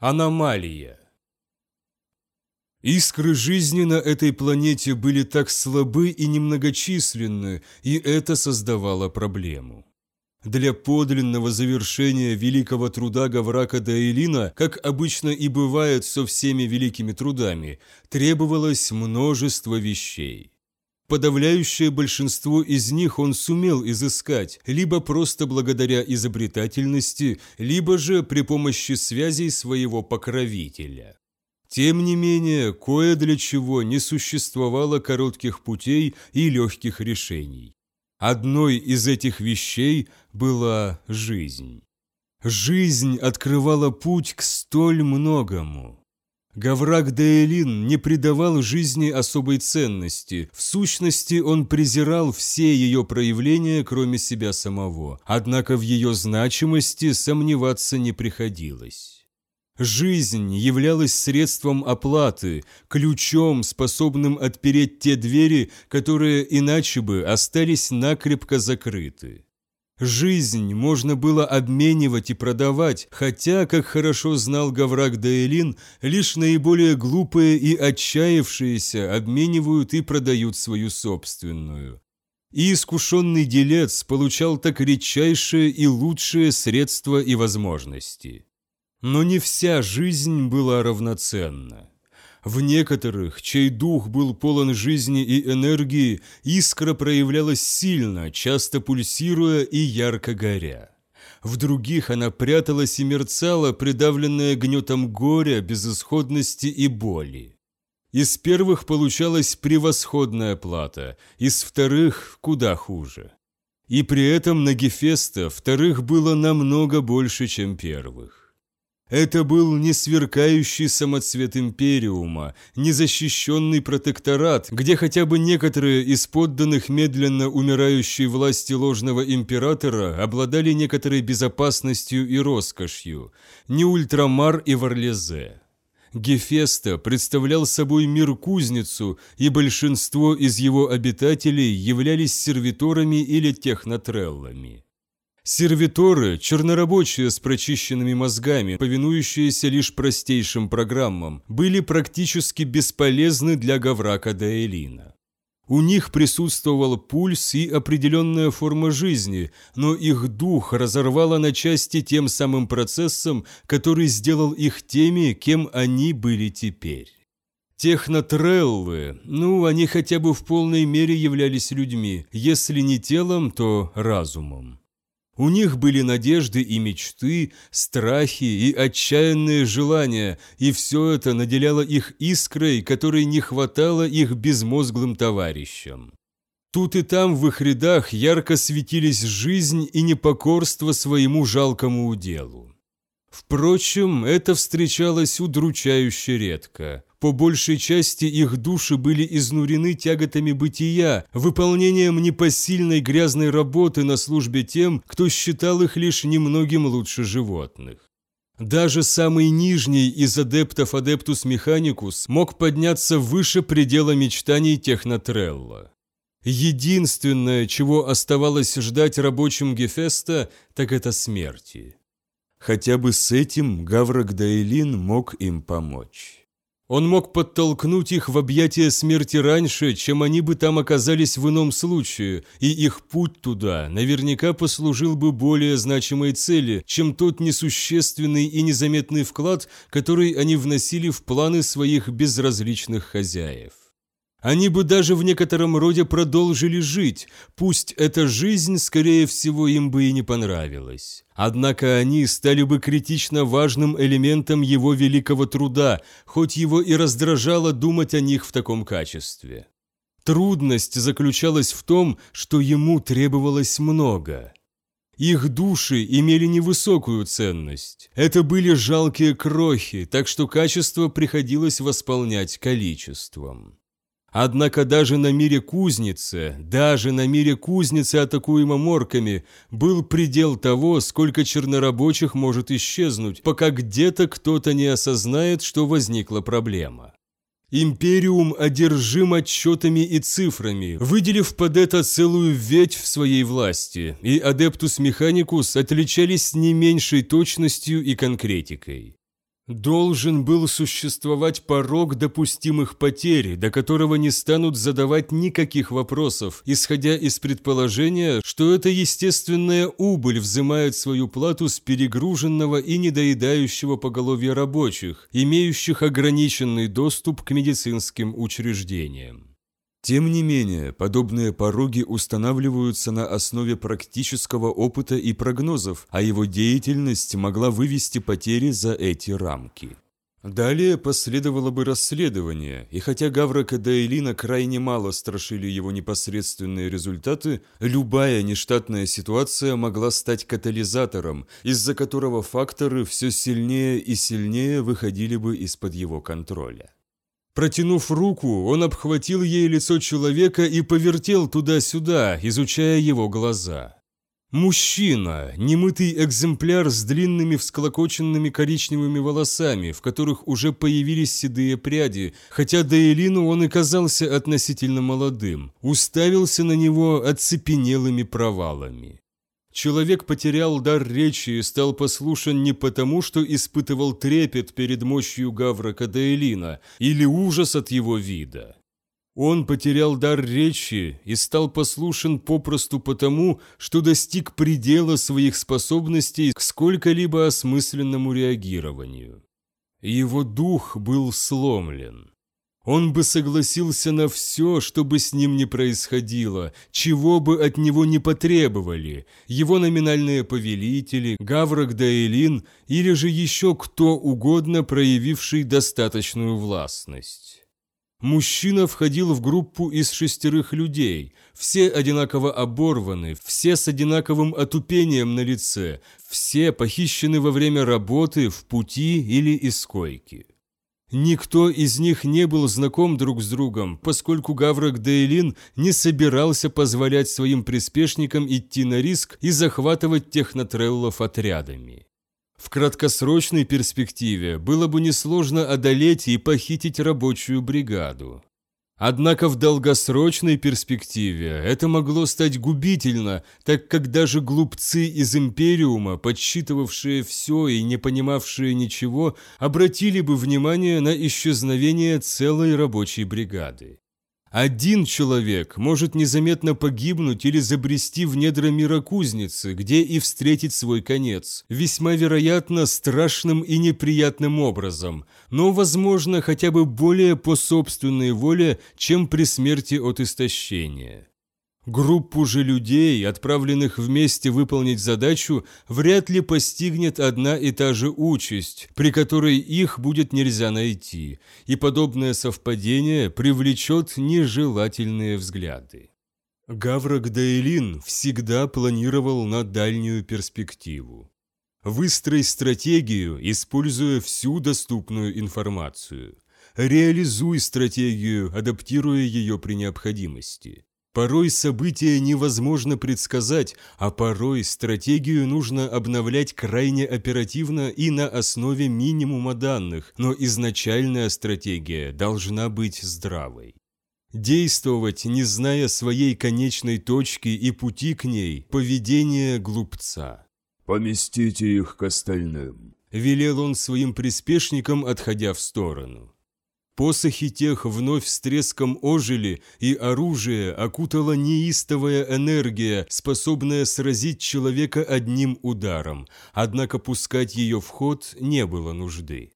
Аномалия. Искры жизни на этой планете были так слабы и немногочисленны, и это создавало проблему. Для подлинного завершения великого труда Гаврака Даэлина, как обычно и бывает со всеми великими трудами, требовалось множество вещей. Подавляющее большинство из них он сумел изыскать, либо просто благодаря изобретательности, либо же при помощи связей своего покровителя. Тем не менее, кое для чего не существовало коротких путей и легких решений. Одной из этих вещей была жизнь. Жизнь открывала путь к столь многому. Гаврак Деэлин не придавал жизни особой ценности. В сущности, он презирал все ее проявления, кроме себя самого. Однако в ее значимости сомневаться не приходилось. Жизнь являлась средством оплаты, ключом, способным отпереть те двери, которые иначе бы остались накрепко закрыты. Жизнь можно было обменивать и продавать, хотя, как хорошо знал Гаврак Даэлин, лишь наиболее глупые и отчаявшиеся обменивают и продают свою собственную. И искушенный делец получал так редчайшие и лучшие средства и возможности. Но не вся жизнь была равноценна. В некоторых, чей дух был полон жизни и энергии, искра проявлялась сильно, часто пульсируя и ярко горя. В других она пряталась и мерцала, придавленная гнетом горя, безысходности и боли. Из первых получалась превосходная плата, из вторых куда хуже. И при этом на Гефеста вторых было намного больше, чем первых. Это был не сверкающий самоцвет Империума, не защищенный протекторат, где хотя бы некоторые из подданных медленно умирающей власти ложного императора обладали некоторой безопасностью и роскошью, не Ультрамар и Варлезе. Гефеста представлял собой мир-кузницу, и большинство из его обитателей являлись сервиторами или технотреллами. Сервиторы – чернорабочие с прочищенными мозгами, повинующиеся лишь простейшим программам, были практически бесполезны для Гаврака Даэлина. У них присутствовал пульс и определенная форма жизни, но их дух разорвало на части тем самым процессом, который сделал их теми, кем они были теперь. Технотреллы, ну, они хотя бы в полной мере являлись людьми, если не телом, то разумом. У них были надежды и мечты, страхи и отчаянные желания, и все это наделяло их искрой, которой не хватало их безмозглым товарищам. Тут и там в их рядах ярко светились жизнь и непокорство своему жалкому уделу. Впрочем, это встречалось удручающе редко. По большей части их души были изнурены тяготами бытия, выполнением непосильной грязной работы на службе тем, кто считал их лишь немногим лучше животных. Даже самый нижний из адептов Адептус Механикус мог подняться выше предела мечтаний Технотрелла. Единственное, чего оставалось ждать рабочим Гефеста, так это смерти. Хотя бы с этим Гаврок Дайлин мог им помочь. Он мог подтолкнуть их в объятия смерти раньше, чем они бы там оказались в ином случае, и их путь туда наверняка послужил бы более значимой цели, чем тот несущественный и незаметный вклад, который они вносили в планы своих безразличных хозяев. Они бы даже в некотором роде продолжили жить, пусть эта жизнь, скорее всего, им бы и не понравилась. Однако они стали бы критично важным элементом его великого труда, хоть его и раздражало думать о них в таком качестве. Трудность заключалась в том, что ему требовалось много. Их души имели невысокую ценность. Это были жалкие крохи, так что качество приходилось восполнять количеством. Однако даже на мире кузницы, даже на мире кузницы, атакуемом орками, был предел того, сколько чернорабочих может исчезнуть, пока где-то кто-то не осознает, что возникла проблема. Империум одержим отчетами и цифрами, выделив под это целую ветвь в своей власти, и Адептус Механикус отличались не меньшей точностью и конкретикой. Должен был существовать порог допустимых потерь, до которого не станут задавать никаких вопросов, исходя из предположения, что эта естественная убыль взимает свою плату с перегруженного и недоедающего поголовья рабочих, имеющих ограниченный доступ к медицинским учреждениям. Тем не менее, подобные пороги устанавливаются на основе практического опыта и прогнозов, а его деятельность могла вывести потери за эти рамки. Далее последовало бы расследование, и хотя Гаврака Кадаэлина крайне мало страшили его непосредственные результаты, любая нештатная ситуация могла стать катализатором, из-за которого факторы все сильнее и сильнее выходили бы из-под его контроля. Протянув руку, он обхватил ей лицо человека и повертел туда-сюда, изучая его глаза. Мужчина, немытый экземпляр с длинными всклокоченными коричневыми волосами, в которых уже появились седые пряди, хотя Дейлину он и казался относительно молодым, уставился на него оцепенелыми провалами. Человек потерял дар речи и стал послушен не потому, что испытывал трепет перед мощью Гавра Кадаэлина или ужас от его вида. Он потерял дар речи и стал послушен попросту потому, что достиг предела своих способностей к сколько-либо осмысленному реагированию. Его дух был сломлен. Он бы согласился на все, что бы с ним ни происходило, чего бы от него не потребовали, его номинальные повелители, Гаврок Даэлин или же еще кто угодно, проявивший достаточную властность. Мужчина входил в группу из шестерых людей, все одинаково оборваны, все с одинаковым отупением на лице, все похищены во время работы, в пути или из койки. Никто из них не был знаком друг с другом, поскольку Гаврок Дейлин не собирался позволять своим приспешникам идти на риск и захватывать технотреллов отрядами. В краткосрочной перспективе было бы несложно одолеть и похитить рабочую бригаду. Однако в долгосрочной перспективе это могло стать губительно, так как даже глупцы из Империума, подсчитывавшие все и не понимавшие ничего, обратили бы внимание на исчезновение целой рабочей бригады. Один человек может незаметно погибнуть или забрести в недра мира кузницы, где и встретить свой конец, весьма вероятно страшным и неприятным образом, но, возможно, хотя бы более по собственной воле, чем при смерти от истощения. Группу же людей, отправленных вместе выполнить задачу, вряд ли постигнет одна и та же участь, при которой их будет нельзя найти, и подобное совпадение привлечет нежелательные взгляды. Гаврок Дейлин всегда планировал на дальнюю перспективу. Выстрой стратегию, используя всю доступную информацию. Реализуй стратегию, адаптируя ее при необходимости. Порой события невозможно предсказать, а порой стратегию нужно обновлять крайне оперативно и на основе минимума данных, но изначальная стратегия должна быть здравой. Действовать, не зная своей конечной точки и пути к ней – поведение глупца. «Поместите их к остальным», – велел он своим приспешникам, отходя в сторону. Посохи тех вновь с треском ожили, и оружие окутала неистовая энергия, способная сразить человека одним ударом, однако пускать ее в ход не было нужды.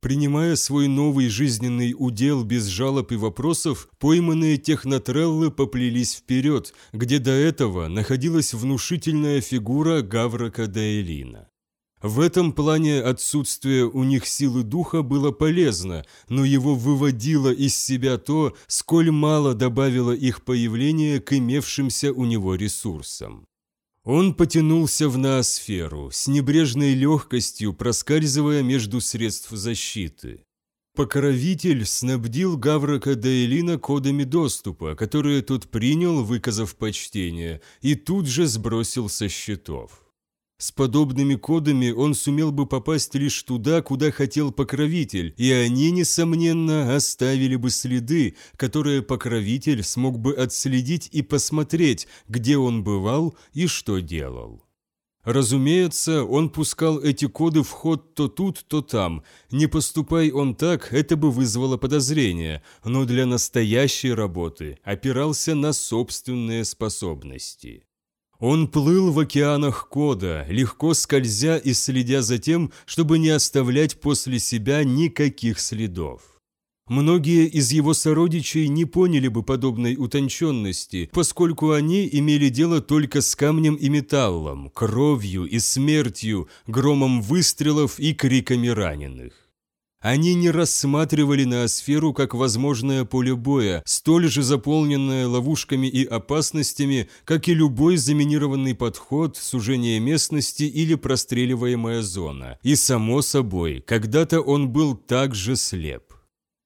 Принимая свой новый жизненный удел без жалоб и вопросов, пойманные технотреллы поплелись вперед, где до этого находилась внушительная фигура Гаврака Даэлина. В этом плане отсутствие у них силы духа было полезно, но его выводило из себя то, сколь мало добавило их появление к имевшимся у него ресурсам. Он потянулся в ноосферу, с небрежной легкостью проскальзывая между средств защиты. Покровитель снабдил Гаврака Дейлина кодами доступа, которые тот принял, выказав почтение, и тут же сбросил со счетов. С подобными кодами он сумел бы попасть лишь туда, куда хотел покровитель, и они, несомненно, оставили бы следы, которые покровитель смог бы отследить и посмотреть, где он бывал и что делал. Разумеется, он пускал эти коды в ход то тут, то там. Не поступай он так, это бы вызвало подозрение, но для настоящей работы опирался на собственные способности. Он плыл в океанах кода, легко скользя и следя за тем, чтобы не оставлять после себя никаких следов. Многие из его сородичей не поняли бы подобной утонченности, поскольку они имели дело только с камнем и металлом, кровью и смертью, громом выстрелов и криками раненых. Они не рассматривали ноосферу как возможное поле боя, столь же заполненное ловушками и опасностями, как и любой заминированный подход, сужение местности или простреливаемая зона. И, само собой, когда-то он был также слеп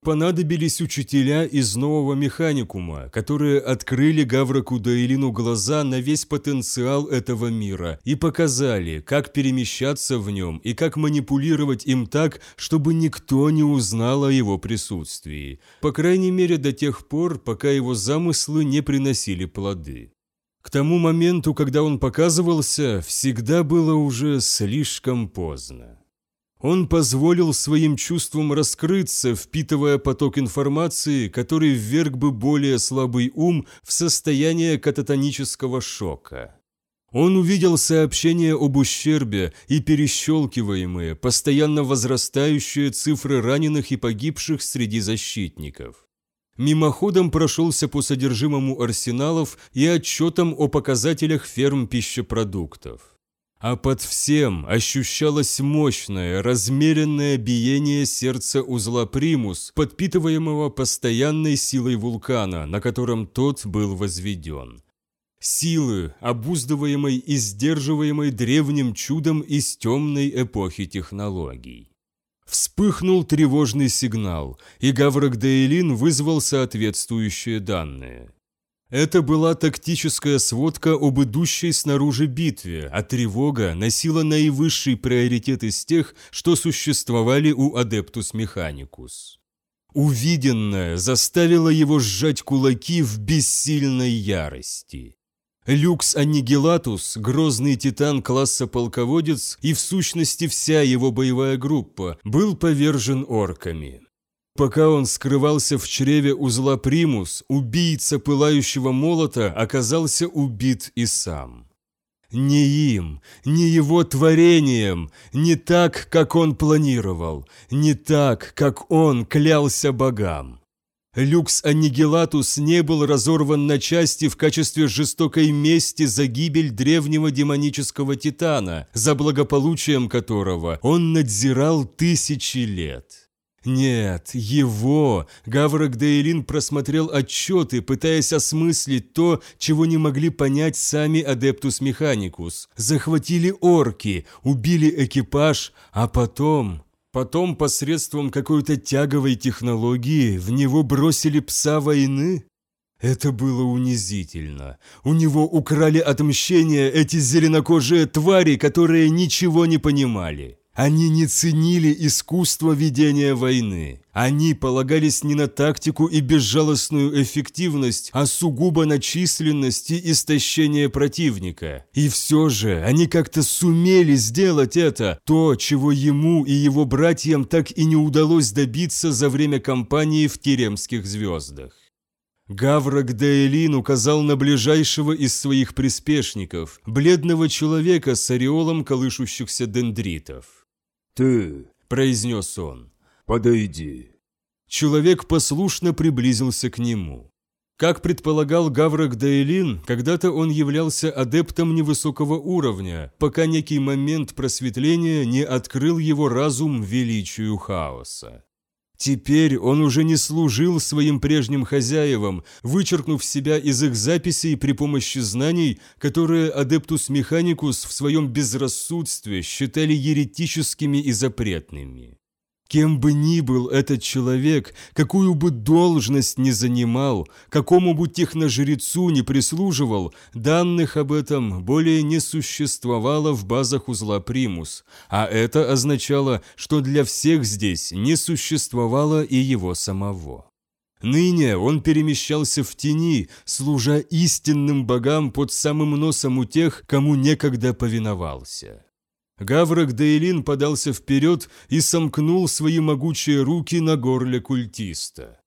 понадобились учителя из нового механикума, которые открыли Гавраку Даилину глаза на весь потенциал этого мира и показали, как перемещаться в нем и как манипулировать им так, чтобы никто не узнал о его присутствии. По крайней мере, до тех пор, пока его замыслы не приносили плоды. К тому моменту, когда он показывался, всегда было уже слишком поздно. Он позволил своим чувствам раскрыться, впитывая поток информации, который вверг бы более слабый ум в состояние кататонического шока. Он увидел сообщения об ущербе и перещелкиваемые, постоянно возрастающие цифры раненых и погибших среди защитников. Мимоходом прошелся по содержимому арсеналов и отчетам о показателях ферм пищепродуктов. А под всем ощущалось мощное, размеренное биение сердца узла Примус, подпитываемого постоянной силой вулкана, на котором тот был возведен. Силы, обуздываемой и сдерживаемой древним чудом из темной эпохи технологий. Вспыхнул тревожный сигнал, и Гаврок Дейлин вызвал соответствующие данные. Это была тактическая сводка об идущей снаружи битве, а тревога носила наивысший приоритет из тех, что существовали у Адептус Механикус. Увиденное заставило его сжать кулаки в бессильной ярости. Люкс Аннигилатус, грозный титан класса полководец и в сущности вся его боевая группа, был повержен орками. Пока он скрывался в чреве узла Примус, убийца пылающего молота оказался убит и сам. Не им, не его творением, не так, как он планировал, не так, как он клялся богам. Люкс Аннигилатус не был разорван на части в качестве жестокой мести за гибель древнего демонического титана, за благополучием которого он надзирал тысячи лет. Нет, его Гаврок Дейлин просмотрел отчеты, пытаясь осмыслить то, чего не могли понять сами Адептус Механикус. Захватили орки, убили экипаж, а потом... Потом посредством какой-то тяговой технологии в него бросили пса войны? Это было унизительно. У него украли отмщение эти зеленокожие твари, которые ничего не понимали. Они не ценили искусство ведения войны. Они полагались не на тактику и безжалостную эффективность, а сугубо на численность и истощение противника. И все же они как-то сумели сделать это, то, чего ему и его братьям так и не удалось добиться за время кампании в Теремских звездах. Гаврок Дейлин указал на ближайшего из своих приспешников, бледного человека с ореолом колышущихся дендритов. «Ты», – произнес он, – «подойди». Человек послушно приблизился к нему. Как предполагал Гаврок Дейлин, когда-то он являлся адептом невысокого уровня, пока некий момент просветления не открыл его разум величию хаоса. Теперь он уже не служил своим прежним хозяевам, вычеркнув себя из их записей при помощи знаний, которые Адептус Механикус в своем безрассудстве считали еретическими и запретными. Кем бы ни был этот человек, какую бы должность ни занимал, какому бы техножрецу ни прислуживал, данных об этом более не существовало в базах узла Примус, а это означало, что для всех здесь не существовало и его самого. Ныне он перемещался в тени, служа истинным богам под самым носом у тех, кому некогда повиновался. Гаврок Дейлин подался вперед и сомкнул свои могучие руки на горле культиста.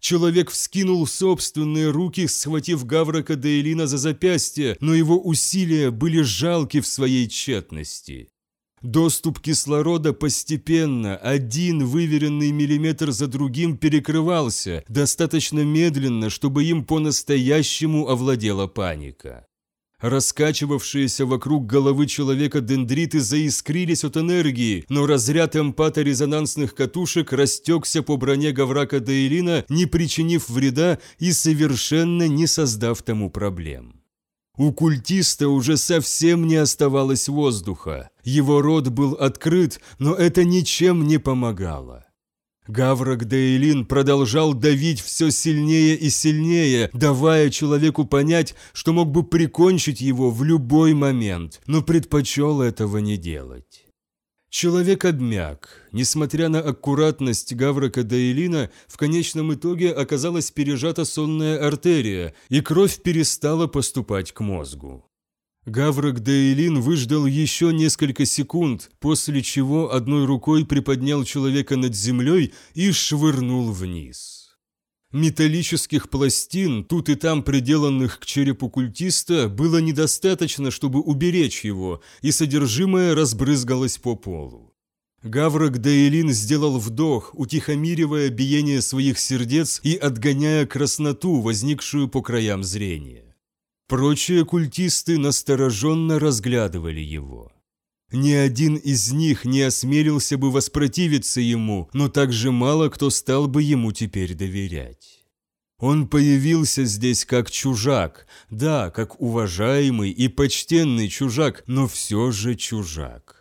Человек вскинул собственные руки, схватив Гаврока Дейлина за запястье, но его усилия были жалки в своей тщетности. Доступ кислорода постепенно, один выверенный миллиметр за другим перекрывался, достаточно медленно, чтобы им по-настоящему овладела паника. Раскачивавшиеся вокруг головы человека дендриты заискрились от энергии, но разряд эмпаторезонансных катушек растекся по броне Гаврака Дейлина, не причинив вреда и совершенно не создав тому проблем. У культиста уже совсем не оставалось воздуха. Его рот был открыт, но это ничем не помогало. Гаврок Дейлин продолжал давить все сильнее и сильнее, давая человеку понять, что мог бы прикончить его в любой момент, но предпочел этого не делать. Человек обмяк. Несмотря на аккуратность Гаврока Дейлина, в конечном итоге оказалась пережата сонная артерия, и кровь перестала поступать к мозгу. Гаврок Дейлин выждал еще несколько секунд, после чего одной рукой приподнял человека над землей и швырнул вниз. Металлических пластин, тут и там приделанных к черепу культиста, было недостаточно, чтобы уберечь его, и содержимое разбрызгалось по полу. Гаврок Дейлин сделал вдох, утихомиривая биение своих сердец и отгоняя красноту, возникшую по краям зрения. Прочие культисты настороженно разглядывали его. Ни один из них не осмелился бы воспротивиться ему, но также мало кто стал бы ему теперь доверять. Он появился здесь как чужак, да, как уважаемый и почтенный чужак, но все же чужак.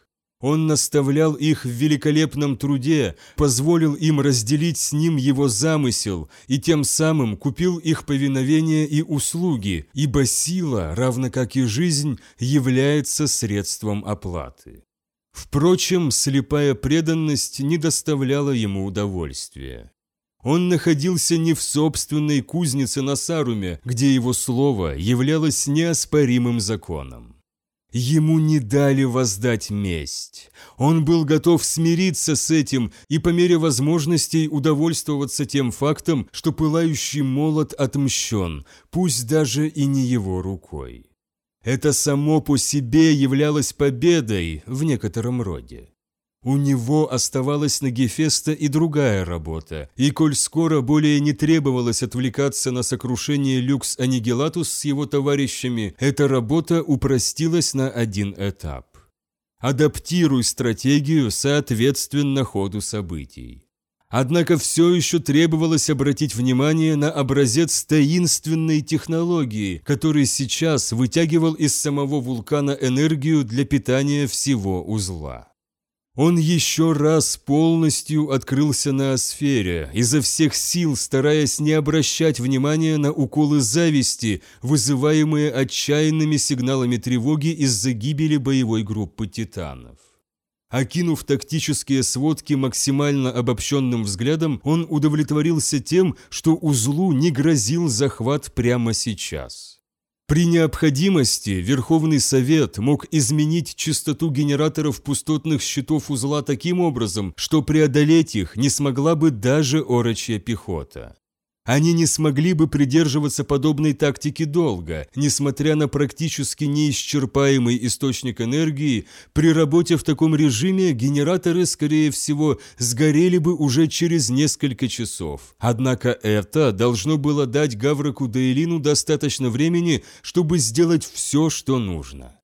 Он наставлял их в великолепном труде, позволил им разделить с ним его замысел и тем самым купил их повиновение и услуги, ибо сила, равно как и жизнь, является средством оплаты. Впрочем, слепая преданность не доставляла ему удовольствия. Он находился не в собственной кузнице на Саруме, где его слово являлось неоспоримым законом. Ему не дали воздать месть. Он был готов смириться с этим и по мере возможностей удовольствоваться тем фактом, что пылающий молот отмщен, пусть даже и не его рукой. Это само по себе являлось победой в некотором роде. У него оставалась на Гефеста и другая работа, и коль скоро более не требовалось отвлекаться на сокрушение Люкс Анигелатус с его товарищами, эта работа упростилась на один этап. Адаптируй стратегию соответственно ходу событий. Однако все еще требовалось обратить внимание на образец таинственной технологии, который сейчас вытягивал из самого вулкана энергию для питания всего узла. Он еще раз полностью открылся на асфере, изо всех сил стараясь не обращать внимания на уколы зависти, вызываемые отчаянными сигналами тревоги из-за гибели боевой группы титанов. Окинув тактические сводки максимально обобщенным взглядом, он удовлетворился тем, что узлу не грозил захват прямо сейчас. При необходимости Верховный Совет мог изменить частоту генераторов пустотных щитов узла таким образом, что преодолеть их не смогла бы даже орочья пехота. Они не смогли бы придерживаться подобной тактики долго, несмотря на практически неисчерпаемый источник энергии, при работе в таком режиме генераторы, скорее всего, сгорели бы уже через несколько часов. Однако это должно было дать Гавроку Дейлину достаточно времени, чтобы сделать все, что нужно.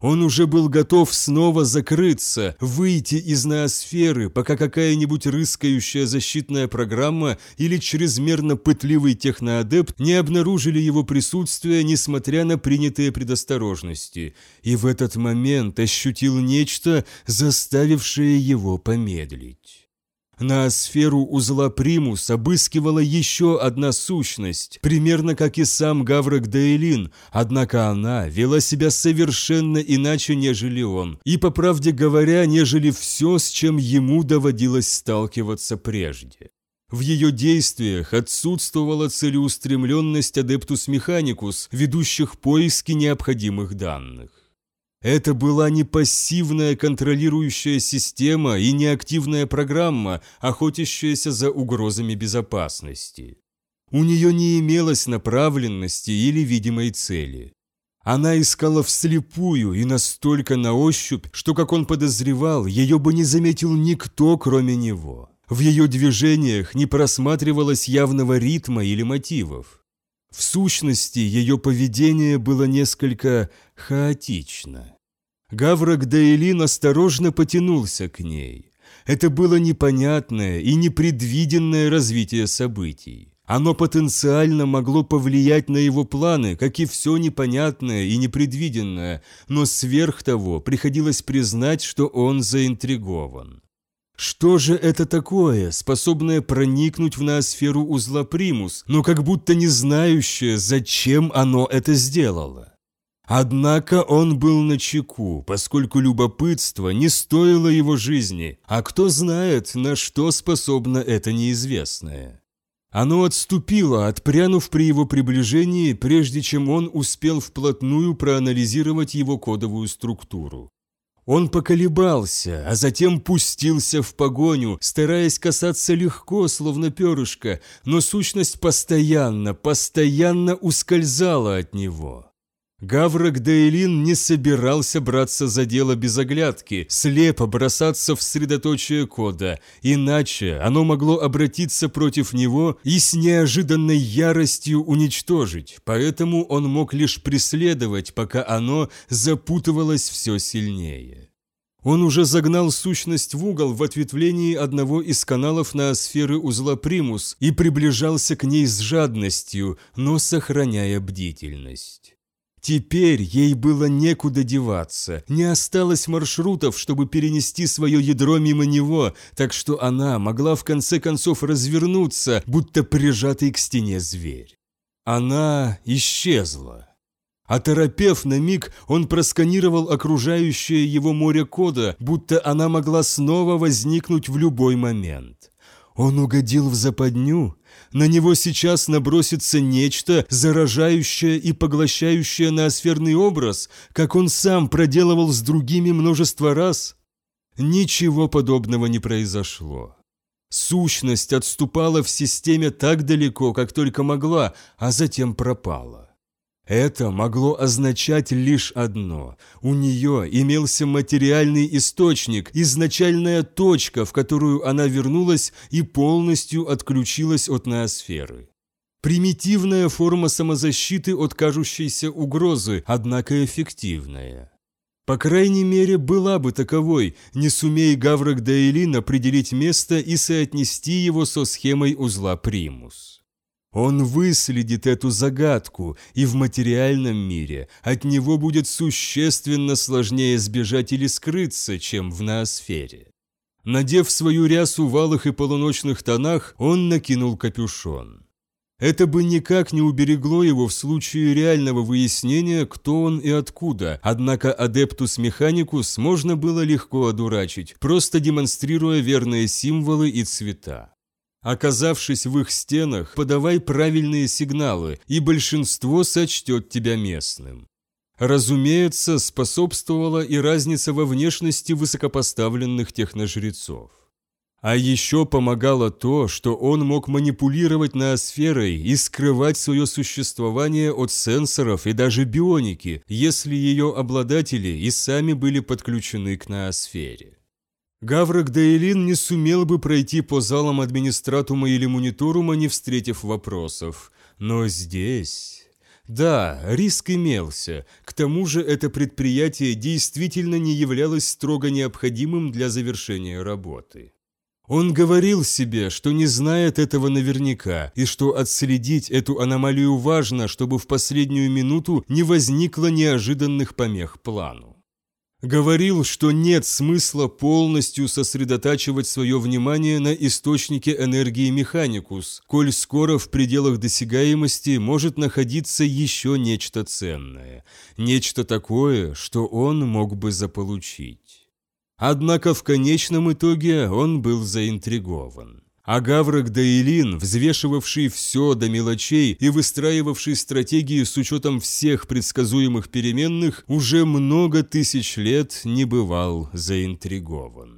Он уже был готов снова закрыться, выйти из ноосферы, пока какая-нибудь рыскающая защитная программа или чрезмерно пытливый техноадепт не обнаружили его присутствие, несмотря на принятые предосторожности, и в этот момент ощутил нечто, заставившее его помедлить. На сферу узла Примус обыскивала еще одна сущность, примерно как и сам Гаврок Дейлин, однако она вела себя совершенно иначе, нежели он, и, по правде говоря, нежели все, с чем ему доводилось сталкиваться прежде. В ее действиях отсутствовала целеустремленность Адептус Механикус, ведущих поиски необходимых данных. Это была не пассивная контролирующая система и не активная программа, охотящаяся за угрозами безопасности. У нее не имелось направленности или видимой цели. Она искала вслепую и настолько на ощупь, что, как он подозревал, ее бы не заметил никто, кроме него. В ее движениях не просматривалось явного ритма или мотивов. В сущности, ее поведение было несколько хаотично. Гаврок Дейлин осторожно потянулся к ней. Это было непонятное и непредвиденное развитие событий. Оно потенциально могло повлиять на его планы, как и все непонятное и непредвиденное, но сверх того приходилось признать, что он заинтригован. Что же это такое, способное проникнуть в ноосферу узла Примус, но как будто не знающее, зачем оно это сделало? Однако он был на чеку, поскольку любопытство не стоило его жизни, а кто знает, на что способно это неизвестное. Оно отступило, отпрянув при его приближении, прежде чем он успел вплотную проанализировать его кодовую структуру. Он поколебался, а затем пустился в погоню, стараясь касаться легко, словно перышко, но сущность постоянно, постоянно ускользала от него. Гаврок Дейлин не собирался браться за дело без оглядки, слепо бросаться в средоточие кода, иначе оно могло обратиться против него и с неожиданной яростью уничтожить, поэтому он мог лишь преследовать, пока оно запутывалось все сильнее. Он уже загнал сущность в угол в ответвлении одного из каналов на сферы узла Примус и приближался к ней с жадностью, но сохраняя бдительность. Теперь ей было некуда деваться, не осталось маршрутов, чтобы перенести свое ядро мимо него, так что она могла в конце концов развернуться, будто прижатый к стене зверь. Она исчезла. Оторопев на миг, он просканировал окружающее его море кода, будто она могла снова возникнуть в любой момент. Он угодил в западню? На него сейчас набросится нечто, заражающее и поглощающее ноосферный образ, как он сам проделывал с другими множество раз? Ничего подобного не произошло. Сущность отступала в системе так далеко, как только могла, а затем пропала. Это могло означать лишь одно. У нее имелся материальный источник, изначальная точка, в которую она вернулась и полностью отключилась от ноосферы. Примитивная форма самозащиты от кажущейся угрозы, однако эффективная. По крайней мере, была бы таковой, не сумея Гаврок Дейлин определить место и соотнести его со схемой узла Примус. Он выследит эту загадку, и в материальном мире от него будет существенно сложнее сбежать или скрыться, чем в ноосфере. Надев свою рясу в алых и полуночных тонах, он накинул капюшон. Это бы никак не уберегло его в случае реального выяснения, кто он и откуда, однако Адептус Механикус можно было легко одурачить, просто демонстрируя верные символы и цвета. Оказавшись в их стенах, подавай правильные сигналы, и большинство сочтет тебя местным. Разумеется, способствовала и разница во внешности высокопоставленных техножрецов. А еще помогало то, что он мог манипулировать ноосферой и скрывать свое существование от сенсоров и даже бионики, если ее обладатели и сами были подключены к ноосфере. Гаврок Дейлин не сумел бы пройти по залам администратума или мониторума, не встретив вопросов. Но здесь... Да, риск имелся. К тому же это предприятие действительно не являлось строго необходимым для завершения работы. Он говорил себе, что не знает этого наверняка, и что отследить эту аномалию важно, чтобы в последнюю минуту не возникло неожиданных помех плану. Говорил, что нет смысла полностью сосредотачивать свое внимание на источнике энергии Механикус, коль скоро в пределах досягаемости может находиться еще нечто ценное, нечто такое, что он мог бы заполучить. Однако в конечном итоге он был заинтригован. А Гаврок Даилин, взвешивавший все до мелочей и выстраивавший стратегии с учетом всех предсказуемых переменных, уже много тысяч лет не бывал заинтригован.